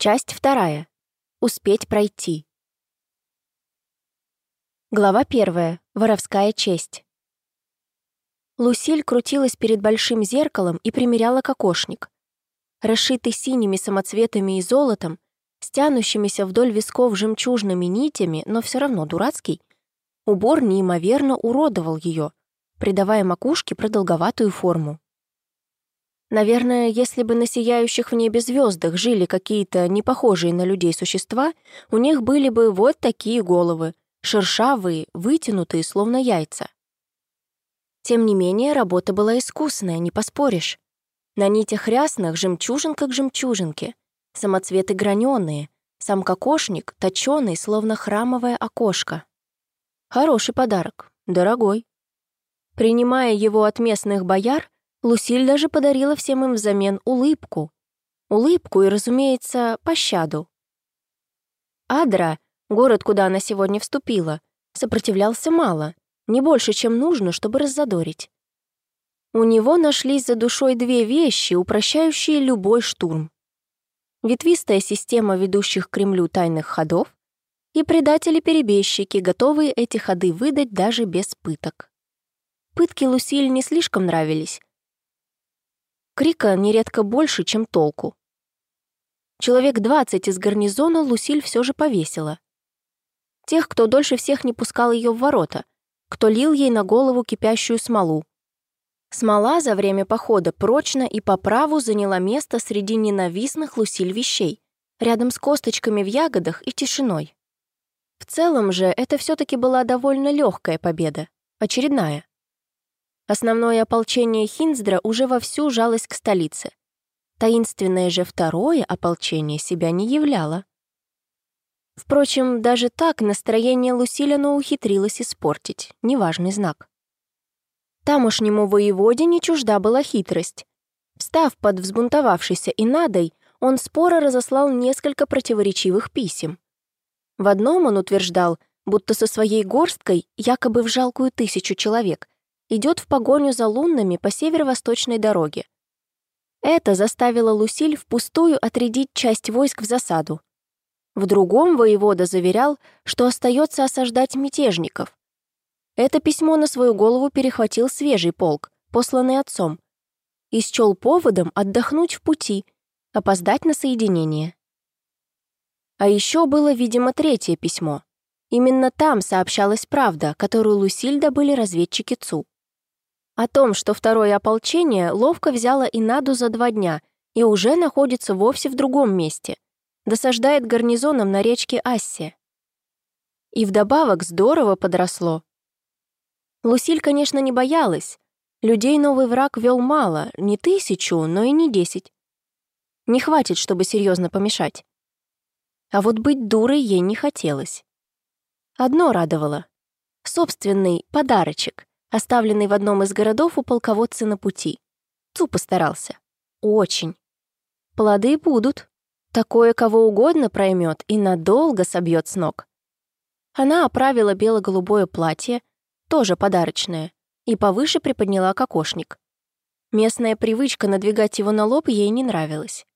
Часть вторая. Успеть пройти. Глава первая. Воровская честь. Лусиль крутилась перед большим зеркалом и примеряла кокошник. Расшитый синими самоцветами и золотом, стянущимися вдоль висков жемчужными нитями, но все равно дурацкий, убор неимоверно уродовал ее, придавая макушке продолговатую форму. Наверное, если бы на сияющих в небе звездах жили какие-то непохожие на людей существа, у них были бы вот такие головы, шершавые, вытянутые, словно яйца. Тем не менее, работа была искусная, не поспоришь. На нитях рясных жемчужинка к жемчужинке, самоцветы граненые, сам кокошник точёный, словно храмовое окошко. Хороший подарок, дорогой. Принимая его от местных бояр, Лусиль даже подарила всем им взамен улыбку. Улыбку и, разумеется, пощаду. Адра, город, куда она сегодня вступила, сопротивлялся мало, не больше, чем нужно, чтобы раззадорить. У него нашлись за душой две вещи, упрощающие любой штурм. Ветвистая система ведущих к Кремлю тайных ходов и предатели-перебежчики, готовые эти ходы выдать даже без пыток. Пытки Лусиль не слишком нравились, Крика нередко больше, чем толку. Человек двадцать из гарнизона Лусиль все же повесила. Тех, кто дольше всех не пускал ее в ворота, кто лил ей на голову кипящую смолу. Смола за время похода прочно и по праву заняла место среди ненавистных Лусиль вещей, рядом с косточками в ягодах и тишиной. В целом же это все таки была довольно легкая победа, очередная. Основное ополчение Хинздра уже вовсю жалось к столице. Таинственное же второе ополчение себя не являло. Впрочем, даже так настроение Лусилина ухитрилось испортить, неважный знак. Тамошнему воеводе не чужда была хитрость. Встав под взбунтовавшейся Инадой, он споро разослал несколько противоречивых писем. В одном он утверждал, будто со своей горсткой, якобы в жалкую тысячу человек, идет в погоню за лунными по северо-восточной дороге. Это заставило Лусиль впустую отрядить часть войск в засаду. В другом воевода заверял, что остается осаждать мятежников. Это письмо на свою голову перехватил свежий полк, посланный отцом, и счел поводом отдохнуть в пути, опоздать на соединение. А еще было, видимо, третье письмо. Именно там сообщалась правда, которую Лусиль добыли разведчики ЦУ. О том, что второе ополчение ловко взяло Инаду за два дня и уже находится вовсе в другом месте, досаждает гарнизоном на речке Ассе. И вдобавок здорово подросло. Лусиль, конечно, не боялась. Людей новый враг вел мало, не тысячу, но и не десять. Не хватит, чтобы серьезно помешать. А вот быть дурой ей не хотелось. Одно радовало. Собственный подарочек оставленный в одном из городов у полководца на пути. Цу постарался. Очень. Плоды будут. Такое кого угодно проймет и надолго собьет с ног. Она оправила бело-голубое платье, тоже подарочное, и повыше приподняла кокошник. Местная привычка надвигать его на лоб ей не нравилась.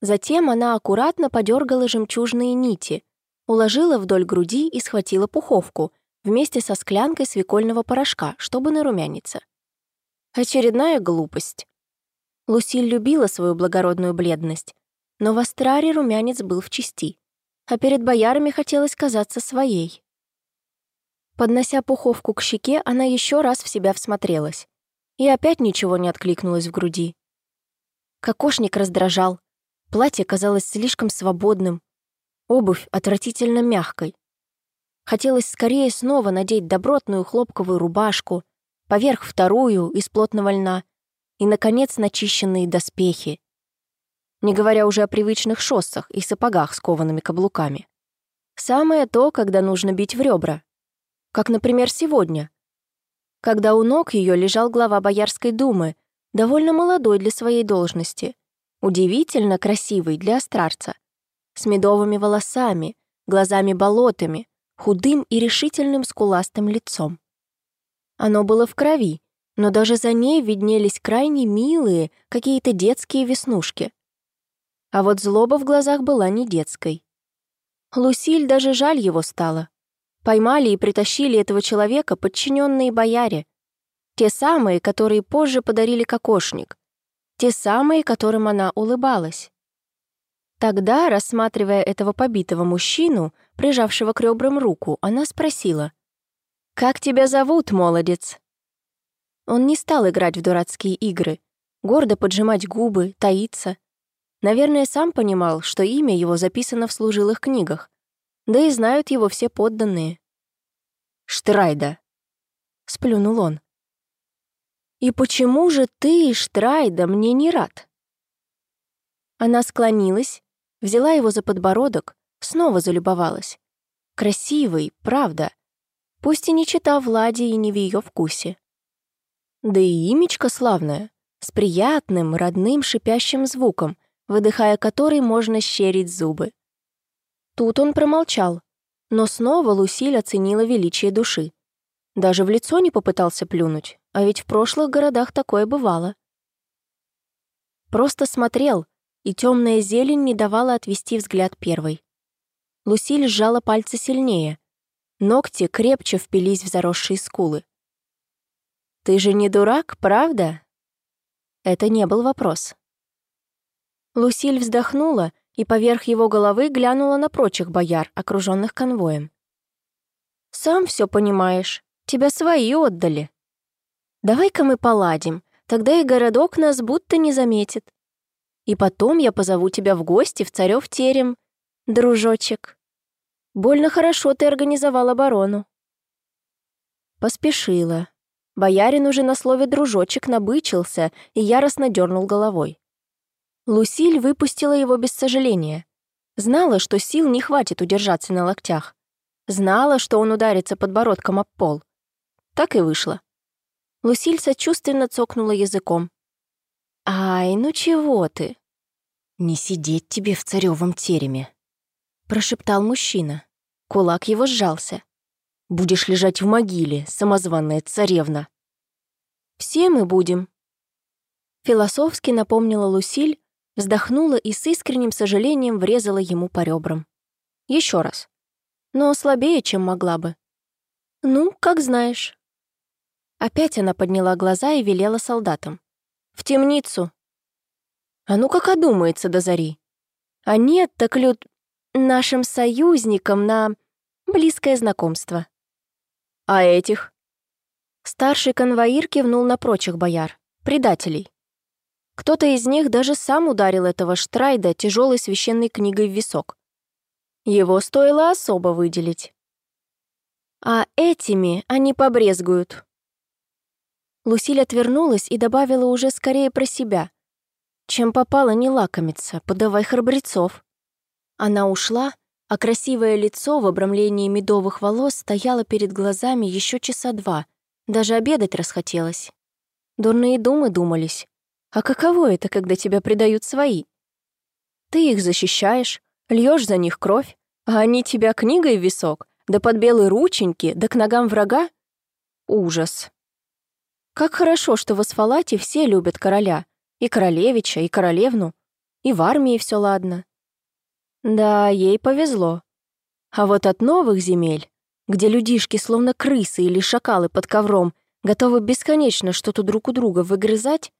Затем она аккуратно подергала жемчужные нити, уложила вдоль груди и схватила пуховку, вместе со склянкой свекольного порошка, чтобы нарумяниться. Очередная глупость. Лусиль любила свою благородную бледность, но в Астраре румянец был в чести, а перед боярами хотелось казаться своей. Поднося пуховку к щеке, она еще раз в себя всмотрелась. И опять ничего не откликнулось в груди. Кокошник раздражал. Платье казалось слишком свободным. Обувь отвратительно мягкой. Хотелось скорее снова надеть добротную хлопковую рубашку, поверх вторую из плотного льна и, наконец, начищенные доспехи. Не говоря уже о привычных шоссах и сапогах с коваными каблуками. Самое то, когда нужно бить в ребра. Как, например, сегодня, когда у ног ее лежал глава Боярской думы, довольно молодой для своей должности, удивительно красивый для астрарца, с медовыми волосами, глазами-болотами, худым и решительным скуластым лицом. Оно было в крови, но даже за ней виднелись крайне милые, какие-то детские веснушки. А вот злоба в глазах была не детской. Лусиль даже жаль его стало. Поймали и притащили этого человека подчиненные бояре. Те самые, которые позже подарили кокошник. Те самые, которым она улыбалась. Тогда, рассматривая этого побитого мужчину, прижавшего к ребрам руку, она спросила. «Как тебя зовут, молодец?» Он не стал играть в дурацкие игры, гордо поджимать губы, таиться. Наверное, сам понимал, что имя его записано в служилых книгах, да и знают его все подданные. «Штрайда», — сплюнул он. «И почему же ты, Штрайда, мне не рад?» Она склонилась, взяла его за подбородок, снова залюбовалась. Красивый, правда. Пусть и не читав Влади и не в ее вкусе. Да и имечко славное, с приятным, родным шипящим звуком, выдыхая который можно щерить зубы. Тут он промолчал, но снова Лусиль оценила величие души. Даже в лицо не попытался плюнуть, а ведь в прошлых городах такое бывало. Просто смотрел, и темная зелень не давала отвести взгляд первой. Лусиль сжала пальцы сильнее. Ногти крепче впились в заросшие скулы. «Ты же не дурак, правда?» Это не был вопрос. Лусиль вздохнула и поверх его головы глянула на прочих бояр, окруженных конвоем. «Сам все понимаешь, тебя свои отдали. Давай-ка мы поладим, тогда и городок нас будто не заметит. И потом я позову тебя в гости в царев терем, дружочек. Больно хорошо ты организовал оборону. Поспешила. Боярин уже на слове «дружочек» набычился и яростно дернул головой. Лусиль выпустила его без сожаления. Знала, что сил не хватит удержаться на локтях. Знала, что он ударится подбородком об пол. Так и вышло. Лусиль сочувственно цокнула языком. «Ай, ну чего ты?» «Не сидеть тебе в царевом тереме», — прошептал мужчина. Кулак его сжался. «Будешь лежать в могиле, самозванная царевна». «Все мы будем», — философски напомнила Лусиль, вздохнула и с искренним сожалением врезала ему по ребрам. Еще раз. Но слабее, чем могла бы. «Ну, как знаешь». Опять она подняла глаза и велела солдатам. «В темницу!» А ну как одумается до зари. А нет, так люд нашим союзникам на близкое знакомство. А этих? Старший конвоир кивнул на прочих бояр, предателей. Кто-то из них даже сам ударил этого Штрайда тяжелой священной книгой в висок. Его стоило особо выделить. А этими они побрезгуют. Лусиль отвернулась и добавила уже скорее про себя. Чем попало не лакомиться, подавай храбрецов. Она ушла, а красивое лицо в обрамлении медовых волос стояло перед глазами еще часа два. Даже обедать расхотелось. Дурные думы думались. А каково это, когда тебя предают свои? Ты их защищаешь, льешь за них кровь, а они тебя книгой в висок, да под белые рученьки, да к ногам врага? Ужас. Как хорошо, что в Асфалате все любят короля, и королевича, и королевну. И в армии все ладно. Да, ей повезло. А вот от новых земель, где людишки, словно крысы или шакалы под ковром, готовы бесконечно что-то друг у друга выгрызать,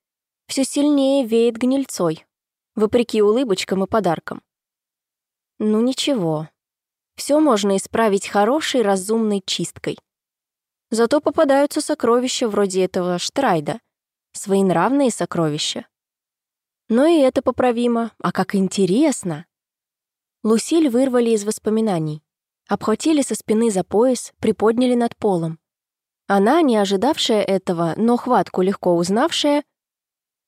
все сильнее веет гнильцой, вопреки улыбочкам и подаркам. Ну ничего, все можно исправить хорошей разумной чисткой. Зато попадаются сокровища вроде этого Штрайда, своенравные сокровища. Но и это поправимо, а как интересно! Лусиль вырвали из воспоминаний, обхватили со спины за пояс, приподняли над полом. Она, не ожидавшая этого, но хватку легко узнавшая,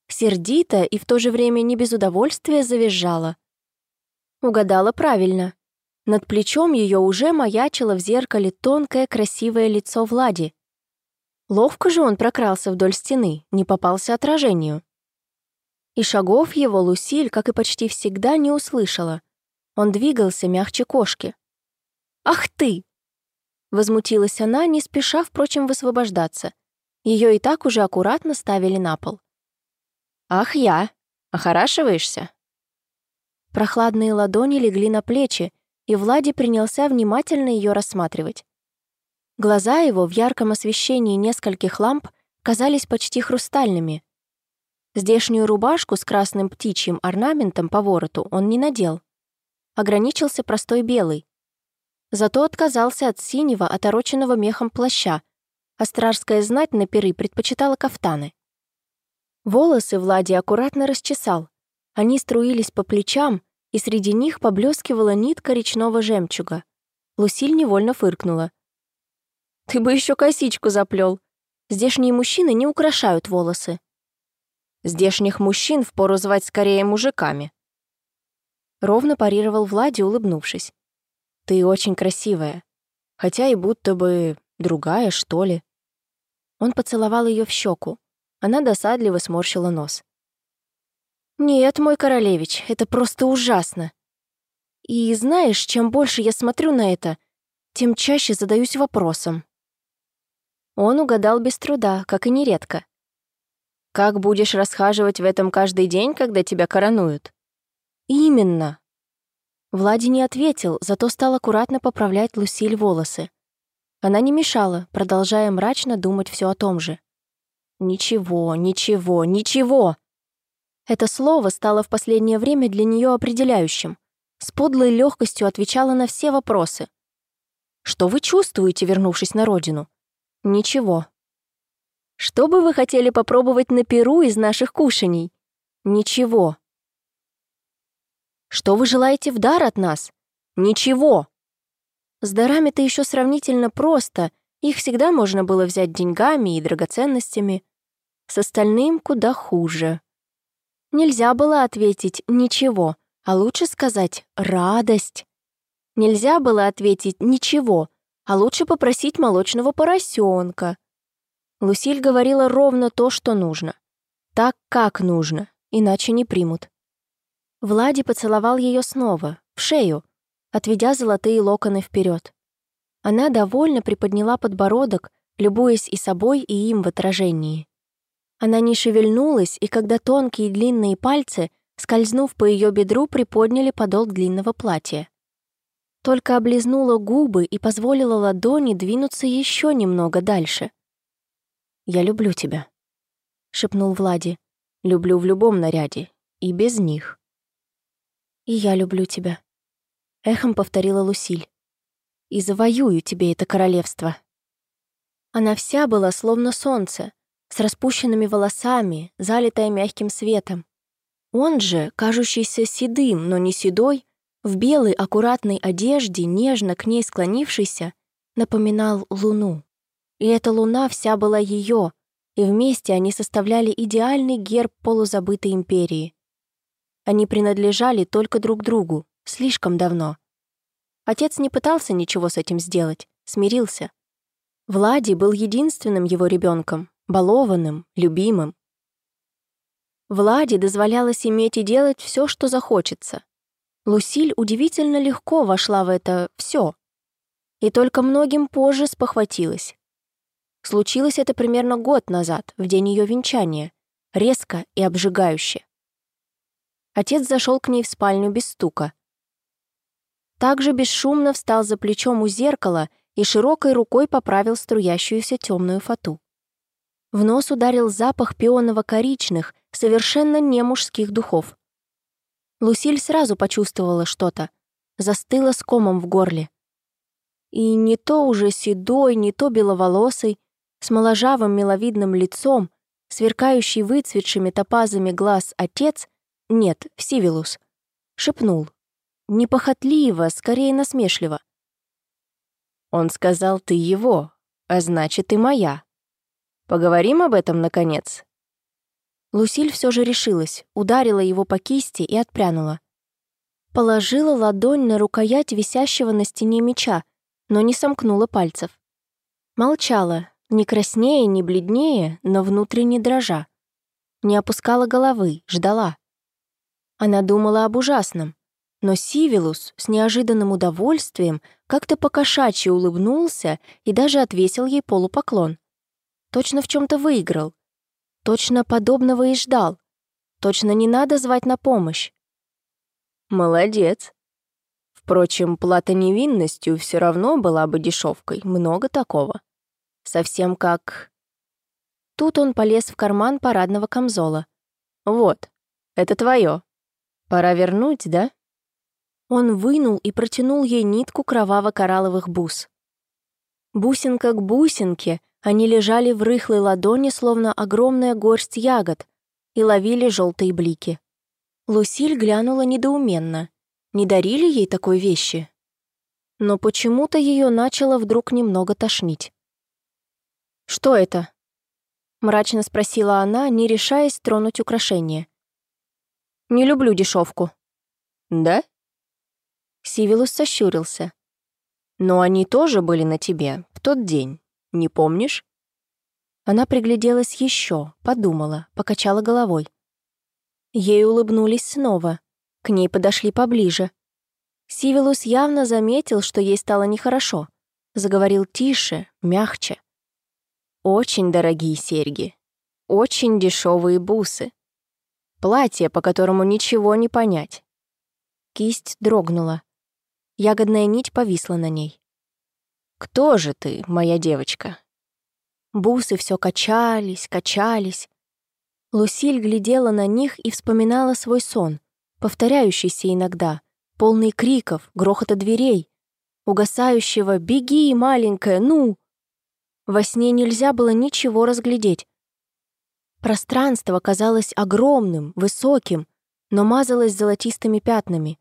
сердито и в то же время не без удовольствия завизжала. Угадала правильно. Над плечом ее уже маячило в зеркале тонкое красивое лицо Влади, Ловко же он прокрался вдоль стены, не попался отражению. И шагов его Лусиль, как и почти всегда, не услышала. Он двигался мягче кошки. «Ах ты!» Возмутилась она, не спеша, впрочем, высвобождаться. Ее и так уже аккуратно ставили на пол. «Ах я! Охорашиваешься?» Прохладные ладони легли на плечи, и Влади принялся внимательно ее рассматривать. Глаза его в ярком освещении нескольких ламп казались почти хрустальными. Здешнюю рубашку с красным птичьим орнаментом по вороту он не надел. Ограничился простой белый. Зато отказался от синего, отороченного мехом плаща, а стражская знать на перы предпочитала кафтаны. Волосы Влади аккуратно расчесал. Они струились по плечам, и среди них поблескивала нитка речного жемчуга. Лусиль невольно фыркнула. «Ты бы еще косичку заплел. Здешние мужчины не украшают волосы». «Здешних мужчин впору звать скорее мужиками». Ровно парировал Влади, улыбнувшись. «Ты очень красивая. Хотя и будто бы другая, что ли». Он поцеловал ее в щеку. Она досадливо сморщила нос. «Нет, мой королевич, это просто ужасно. И знаешь, чем больше я смотрю на это, тем чаще задаюсь вопросом». Он угадал без труда, как и нередко. «Как будешь расхаживать в этом каждый день, когда тебя коронуют?» «Именно». Влади не ответил, зато стал аккуратно поправлять Лусиль волосы. Она не мешала, продолжая мрачно думать все о том же. «Ничего, ничего, ничего!» Это слово стало в последнее время для нее определяющим. С подлой легкостью отвечала на все вопросы. «Что вы чувствуете, вернувшись на родину?» «Ничего». «Что бы вы хотели попробовать на Перу из наших кушаний?» «Ничего». «Что вы желаете в дар от нас?» «Ничего». С дарами-то еще сравнительно просто, их всегда можно было взять деньгами и драгоценностями. С остальным куда хуже. Нельзя было ответить «ничего», а лучше сказать «радость». Нельзя было ответить «ничего», а лучше попросить молочного поросенка. Лусиль говорила ровно то, что нужно. Так, как нужно, иначе не примут. Влади поцеловал ее снова, в шею, отведя золотые локоны вперед. Она довольно приподняла подбородок, любуясь и собой, и им в отражении. Она не шевельнулась, и когда тонкие длинные пальцы, скользнув по ее бедру, приподняли подол длинного платья. Только облизнула губы и позволила ладони двинуться еще немного дальше. «Я люблю тебя», — шепнул Влади. «Люблю в любом наряде, и без них». «И я люблю тебя», — эхом повторила Лусиль. «И завоюю тебе это королевство». Она вся была словно солнце, с распущенными волосами, залитая мягким светом. Он же, кажущийся седым, но не седой, в белой аккуратной одежде, нежно к ней склонившийся, напоминал луну. И эта луна вся была ее, и вместе они составляли идеальный герб полузабытой империи. Они принадлежали только друг другу, слишком давно. Отец не пытался ничего с этим сделать, смирился. Влади был единственным его ребенком, балованным, любимым. Владе дозволялось иметь и делать все, что захочется. Лусиль удивительно легко вошла в это все. И только многим позже спохватилась. Случилось это примерно год назад, в день ее венчания, резко и обжигающе. Отец зашел к ней в спальню без стука. Также бесшумно встал за плечом у зеркала и широкой рукой поправил струящуюся темную фату. В нос ударил запах пионово-коричных, совершенно не мужских духов. Лусиль сразу почувствовала что-то, застыла с комом в горле. И не то уже седой, не то беловолосый, с моложавым миловидным лицом, сверкающий выцветшими топазами глаз отец, нет, Сивилус, шепнул. Непохотливо, скорее насмешливо. «Он сказал, ты его, а значит, и моя». Поговорим об этом, наконец?» Лусиль все же решилась, ударила его по кисти и отпрянула. Положила ладонь на рукоять висящего на стене меча, но не сомкнула пальцев. Молчала, не краснее, не бледнее, но внутренне дрожа. Не опускала головы, ждала. Она думала об ужасном, но Сивилус с неожиданным удовольствием как-то покошачьи улыбнулся и даже отвесил ей полупоклон. Точно в чем-то выиграл. Точно подобного и ждал. Точно не надо звать на помощь. Молодец. Впрочем, плата невинностью все равно была бы дешевкой, много такого. Совсем как... Тут он полез в карман парадного камзола. «Вот, это твое. Пора вернуть, да?» Он вынул и протянул ей нитку кроваво-коралловых бус. Бусинка к бусинке они лежали в рыхлой ладони, словно огромная горсть ягод, и ловили желтые блики. Лусиль глянула недоуменно. Не дарили ей такой вещи? Но почему-то ее начало вдруг немного тошнить. «Что это?» — мрачно спросила она, не решаясь тронуть украшение. «Не люблю дешевку». «Да?» Сивилус сощурился. «Но они тоже были на тебе в тот день, не помнишь?» Она пригляделась еще, подумала, покачала головой. Ей улыбнулись снова, к ней подошли поближе. Сивилус явно заметил, что ей стало нехорошо. Заговорил тише, мягче. «Очень дорогие серьги, очень дешевые бусы, платье, по которому ничего не понять». Кисть дрогнула. Ягодная нить повисла на ней. «Кто же ты, моя девочка?» Бусы все качались, качались. Лусиль глядела на них и вспоминала свой сон, повторяющийся иногда, полный криков, грохота дверей, угасающего «Беги, маленькая, ну!». Во сне нельзя было ничего разглядеть. Пространство казалось огромным, высоким, но мазалось золотистыми пятнами.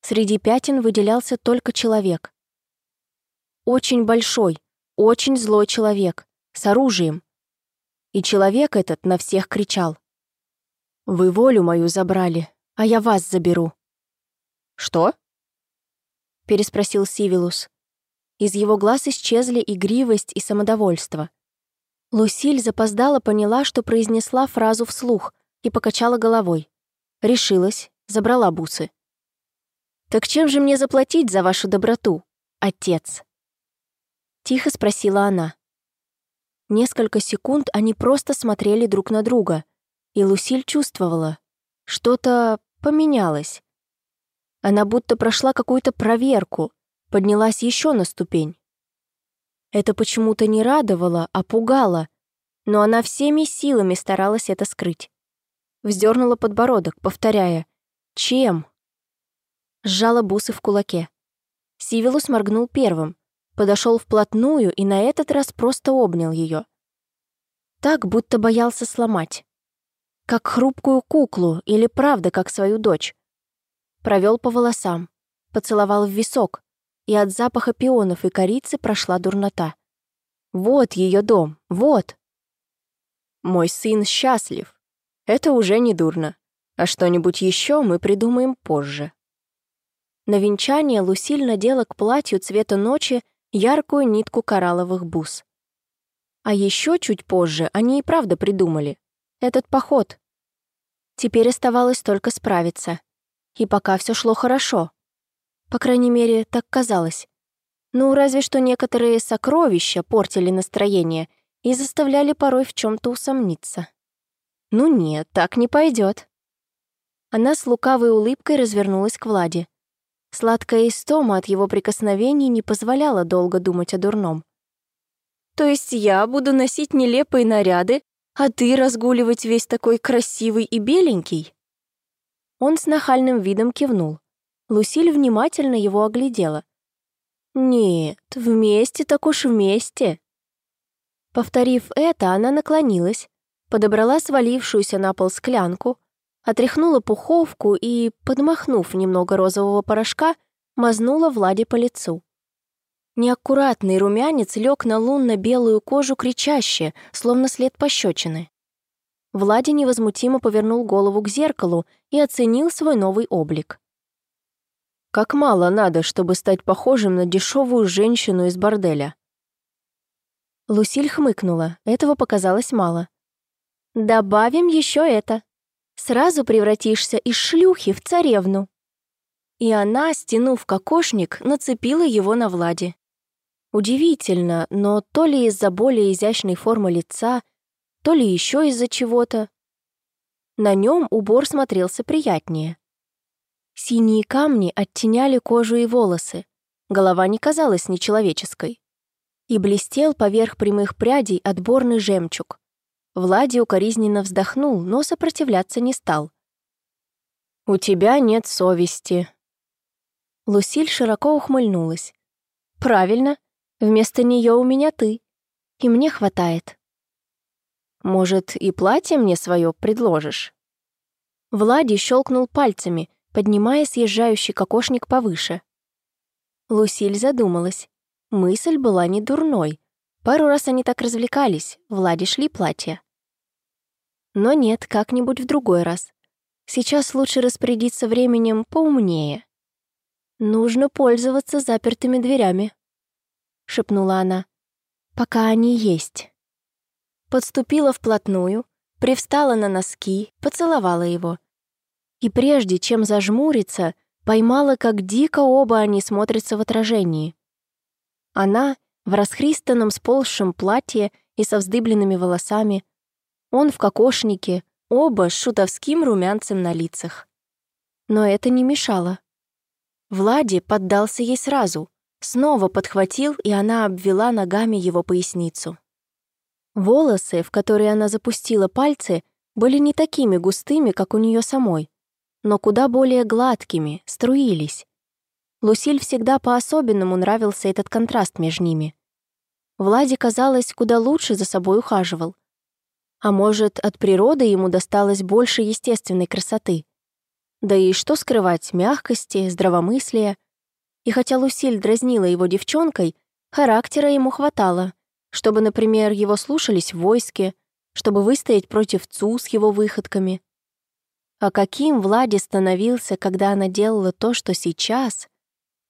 Среди пятен выделялся только человек. Очень большой, очень злой человек, с оружием. И человек этот на всех кричал. «Вы волю мою забрали, а я вас заберу». «Что?» — переспросил Сивилус. Из его глаз исчезли игривость и самодовольство. Лусиль запоздала поняла, что произнесла фразу вслух и покачала головой. Решилась, забрала бусы. «Так чем же мне заплатить за вашу доброту, отец?» Тихо спросила она. Несколько секунд они просто смотрели друг на друга, и Лусиль чувствовала, что-то поменялось. Она будто прошла какую-то проверку, поднялась еще на ступень. Это почему-то не радовало, а пугало, но она всеми силами старалась это скрыть. Вздернула подбородок, повторяя «Чем?». Сжала бусы в кулаке. Сивилус моргнул первым, подошел вплотную и на этот раз просто обнял ее. Так, будто боялся сломать. Как хрупкую куклу или правда, как свою дочь. Провел по волосам, поцеловал в висок, и от запаха пионов и корицы прошла дурнота. Вот ее дом, вот. Мой сын счастлив. Это уже не дурно. А что-нибудь еще мы придумаем позже. На венчание Лусиль надела к платью цвета ночи яркую нитку коралловых бус. А еще чуть позже они и правда придумали. Этот поход. Теперь оставалось только справиться. И пока все шло хорошо. По крайней мере, так казалось. Ну, разве что некоторые сокровища портили настроение и заставляли порой в чем то усомниться. Ну нет, так не пойдет. Она с лукавой улыбкой развернулась к Владе. Сладкая истома от его прикосновений не позволяла долго думать о дурном. «То есть я буду носить нелепые наряды, а ты разгуливать весь такой красивый и беленький?» Он с нахальным видом кивнул. Лусиль внимательно его оглядела. «Нет, вместе так уж вместе». Повторив это, она наклонилась, подобрала свалившуюся на пол склянку, отряхнула пуховку и, подмахнув немного розового порошка, мазнула Владе по лицу. Неаккуратный румянец лег на лунно-белую кожу кричаще, словно след пощечины. Влади невозмутимо повернул голову к зеркалу и оценил свой новый облик. «Как мало надо, чтобы стать похожим на дешевую женщину из борделя». Лусиль хмыкнула, этого показалось мало. «Добавим еще это», сразу превратишься из шлюхи в царевну». И она, стянув кокошник, нацепила его на Владе. Удивительно, но то ли из-за более изящной формы лица, то ли еще из-за чего-то. На нем убор смотрелся приятнее. Синие камни оттеняли кожу и волосы. Голова не казалась нечеловеческой. И блестел поверх прямых прядей отборный жемчуг. Влади укоризненно вздохнул, но сопротивляться не стал. «У тебя нет совести». Лусиль широко ухмыльнулась. «Правильно. Вместо нее у меня ты. И мне хватает». «Может, и платье мне свое предложишь?» Влади щелкнул пальцами, поднимая съезжающий кокошник повыше. Лусиль задумалась. Мысль была не дурной. Пару раз они так развлекались, Влади шли платья. Но нет, как-нибудь в другой раз. Сейчас лучше распорядиться временем поумнее. «Нужно пользоваться запертыми дверями», — шепнула она, — «пока они есть». Подступила вплотную, привстала на носки, поцеловала его. И прежде чем зажмуриться, поймала, как дико оба они смотрятся в отражении. Она в расхристанном сползшем платье и со вздыбленными волосами, он в кокошнике, оба с шутовским румянцем на лицах. Но это не мешало. Влади поддался ей сразу, снова подхватил, и она обвела ногами его поясницу. Волосы, в которые она запустила пальцы, были не такими густыми, как у нее самой, но куда более гладкими, струились. Лусиль всегда по-особенному нравился этот контраст между ними. Влади, казалось, куда лучше за собой ухаживал. А может, от природы ему досталось больше естественной красоты. Да и что скрывать, мягкости, здравомыслия. И хотя Лусиль дразнила его девчонкой, характера ему хватало, чтобы, например, его слушались в войске, чтобы выстоять против ЦУ с его выходками. А каким Влади становился, когда она делала то, что сейчас,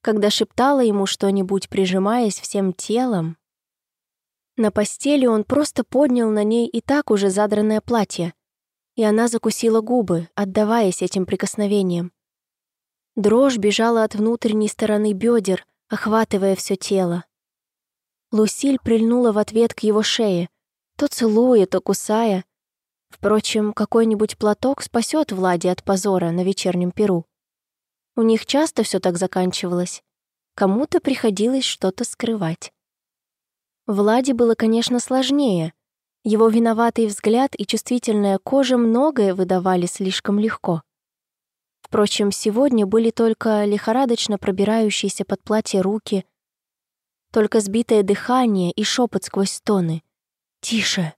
когда шептала ему что-нибудь, прижимаясь всем телом. На постели он просто поднял на ней и так уже задранное платье, и она закусила губы, отдаваясь этим прикосновениям. Дрожь бежала от внутренней стороны бедер, охватывая все тело. Лусиль прильнула в ответ к его шее, то целуя, то кусая. Впрочем, какой-нибудь платок спасет Влади от позора на вечернем перу. У них часто все так заканчивалось. Кому-то приходилось что-то скрывать. Влади было, конечно, сложнее. Его виноватый взгляд и чувствительная кожа многое выдавали слишком легко. Впрочем, сегодня были только лихорадочно пробирающиеся под платье руки, только сбитое дыхание и шепот сквозь стоны. «Тише!»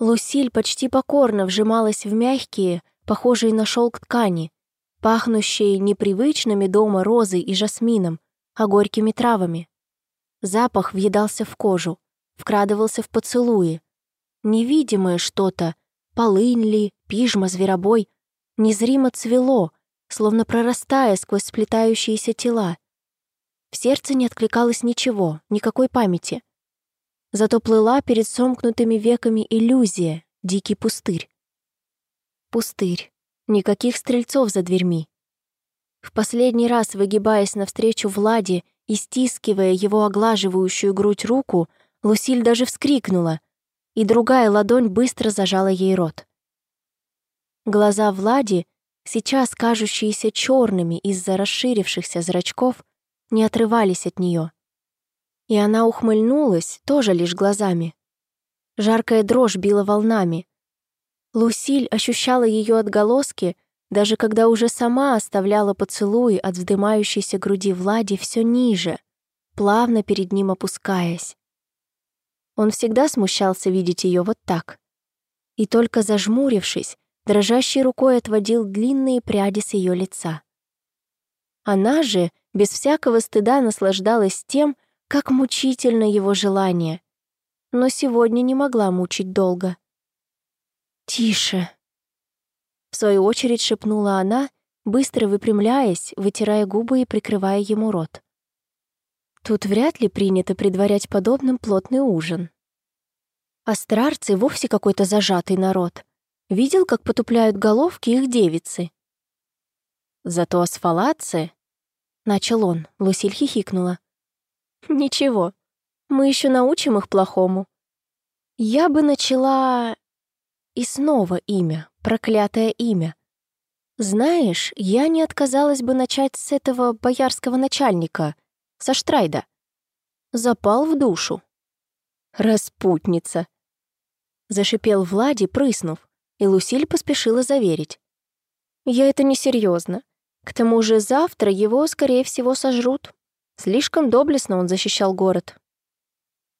Лусиль почти покорно вжималась в мягкие, похожие на шелк ткани, пахнущие непривычными дома розой и жасмином, а горькими травами. Запах въедался в кожу, вкрадывался в поцелуи. Невидимое что-то, полынь ли, пижма, зверобой, незримо цвело, словно прорастая сквозь сплетающиеся тела, в сердце не откликалось ничего, никакой памяти. Зато плыла перед сомкнутыми веками иллюзия, дикий пустырь. Пустырь. Никаких стрельцов за дверьми. В последний раз, выгибаясь навстречу Владе и стискивая его оглаживающую грудь руку, Лусиль даже вскрикнула, и другая ладонь быстро зажала ей рот. Глаза Влади, сейчас кажущиеся черными из-за расширившихся зрачков, не отрывались от нее. И она ухмыльнулась, тоже лишь глазами. Жаркая дрожь била волнами. Лусиль ощущала ее отголоски, даже когда уже сама оставляла поцелуи от вздымающейся груди Влади все ниже, плавно перед ним опускаясь. Он всегда смущался видеть ее вот так. И только зажмурившись, дрожащей рукой отводил длинные пряди с ее лица. Она же без всякого стыда наслаждалась тем, как мучительно его желание. Но сегодня не могла мучить долго. «Тише!» В свою очередь шепнула она, быстро выпрямляясь, вытирая губы и прикрывая ему рот. Тут вряд ли принято предварять подобным плотный ужин. Астрарцы вовсе какой-то зажатый народ. Видел, как потупляют головки их девицы. Зато асфалатцы Начал он, Лусиль хихикнула. «Ничего, мы еще научим их плохому. Я бы начала...» И снова имя, проклятое имя. Знаешь, я не отказалась бы начать с этого боярского начальника, со Штрайда. Запал в душу. Распутница. Зашипел Влади, прыснув, и Лусиль поспешила заверить. Я это несерьезно. К тому же завтра его, скорее всего, сожрут. Слишком доблестно он защищал город.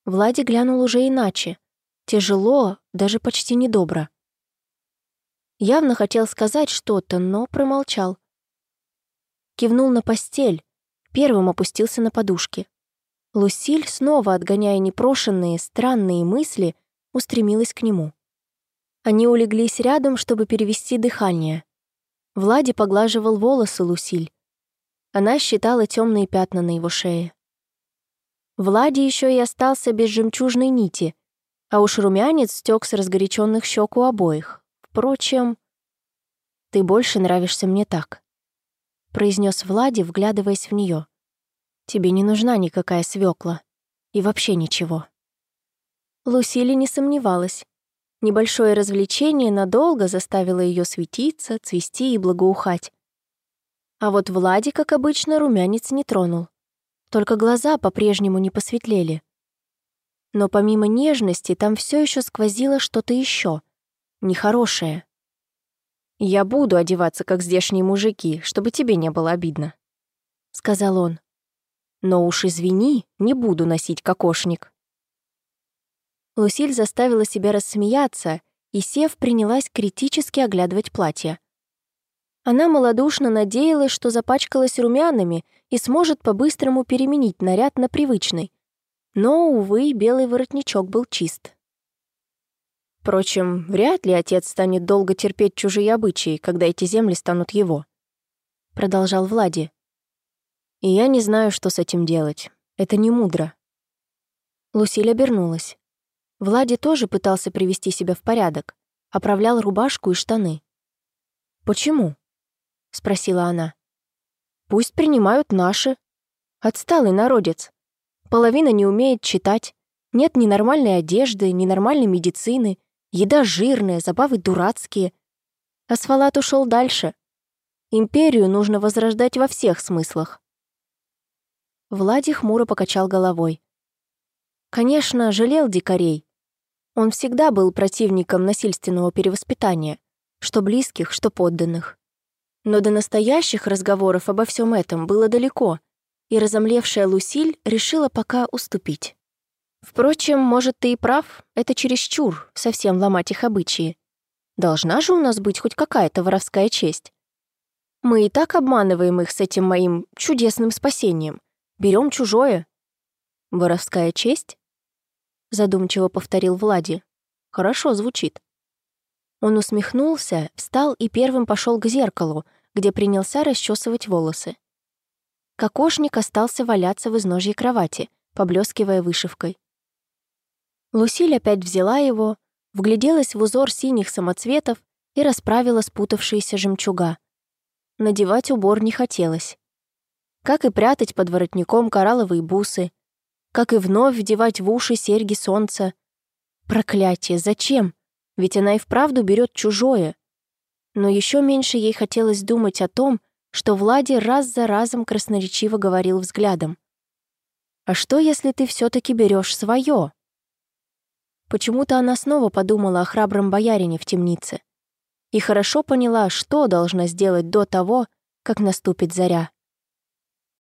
Влади глянул уже иначе. Тяжело, даже почти недобро. Явно хотел сказать что-то, но промолчал. Кивнул на постель, первым опустился на подушки. Лусиль, снова отгоняя непрошенные, странные мысли, устремилась к нему. Они улеглись рядом, чтобы перевести дыхание. Влади поглаживал волосы Лусиль. Она считала темные пятна на его шее. Влади еще и остался без жемчужной нити, а уж румянец стек с разгоряченных щек у обоих. Впрочем, ты больше нравишься мне так, произнес Влади, вглядываясь в нее. Тебе не нужна никакая свекла и вообще ничего. Лусили не сомневалась. Небольшое развлечение надолго заставило ее светиться, цвести и благоухать. А вот Влади, как обычно, румянец не тронул. Только глаза по-прежнему не посветлели. Но помимо нежности там все еще сквозило что-то еще, нехорошее. «Я буду одеваться, как здешние мужики, чтобы тебе не было обидно», — сказал он. «Но уж извини, не буду носить кокошник». Лусиль заставила себя рассмеяться и, сев, принялась критически оглядывать платье. Она малодушно надеялась, что запачкалась румянами и сможет по-быстрому переменить наряд на привычный. Но, увы, белый воротничок был чист. Впрочем, вряд ли отец станет долго терпеть чужие обычаи, когда эти земли станут его. Продолжал Влади. И я не знаю, что с этим делать. Это не мудро. Лусиль обернулась. Влади тоже пытался привести себя в порядок, оправлял рубашку и штаны. «Почему?» — спросила она. «Пусть принимают наши. Отсталый народец. Половина не умеет читать. Нет ни нормальной одежды, ни нормальной медицины, Еда жирная, забавы дурацкие. Асфалат ушел дальше. Империю нужно возрождать во всех смыслах. Влади хмуро покачал головой. Конечно, жалел дикарей. Он всегда был противником насильственного перевоспитания, что близких, что подданных. Но до настоящих разговоров обо всем этом было далеко, и разомлевшая Лусиль решила пока уступить. Впрочем, может, ты и прав, это чересчур, совсем ломать их обычаи. Должна же у нас быть хоть какая-то воровская честь. Мы и так обманываем их с этим моим чудесным спасением. Берем чужое. Воровская честь? Задумчиво повторил Влади. Хорошо звучит. Он усмехнулся, встал и первым пошел к зеркалу, где принялся расчесывать волосы. Кокошник остался валяться в изножье кровати, поблескивая вышивкой. Лусиль опять взяла его, вгляделась в узор синих самоцветов и расправила спутавшиеся жемчуга. Надевать убор не хотелось. Как и прятать под воротником коралловые бусы, как и вновь вдевать в уши серьги солнца. Проклятие, зачем? Ведь она и вправду берет чужое. Но еще меньше ей хотелось думать о том, что Влади раз за разом красноречиво говорил взглядом. «А что, если ты все таки берешь свое? Почему-то она снова подумала о храбром боярине в темнице и хорошо поняла, что должна сделать до того, как наступит заря.